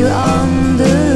On the.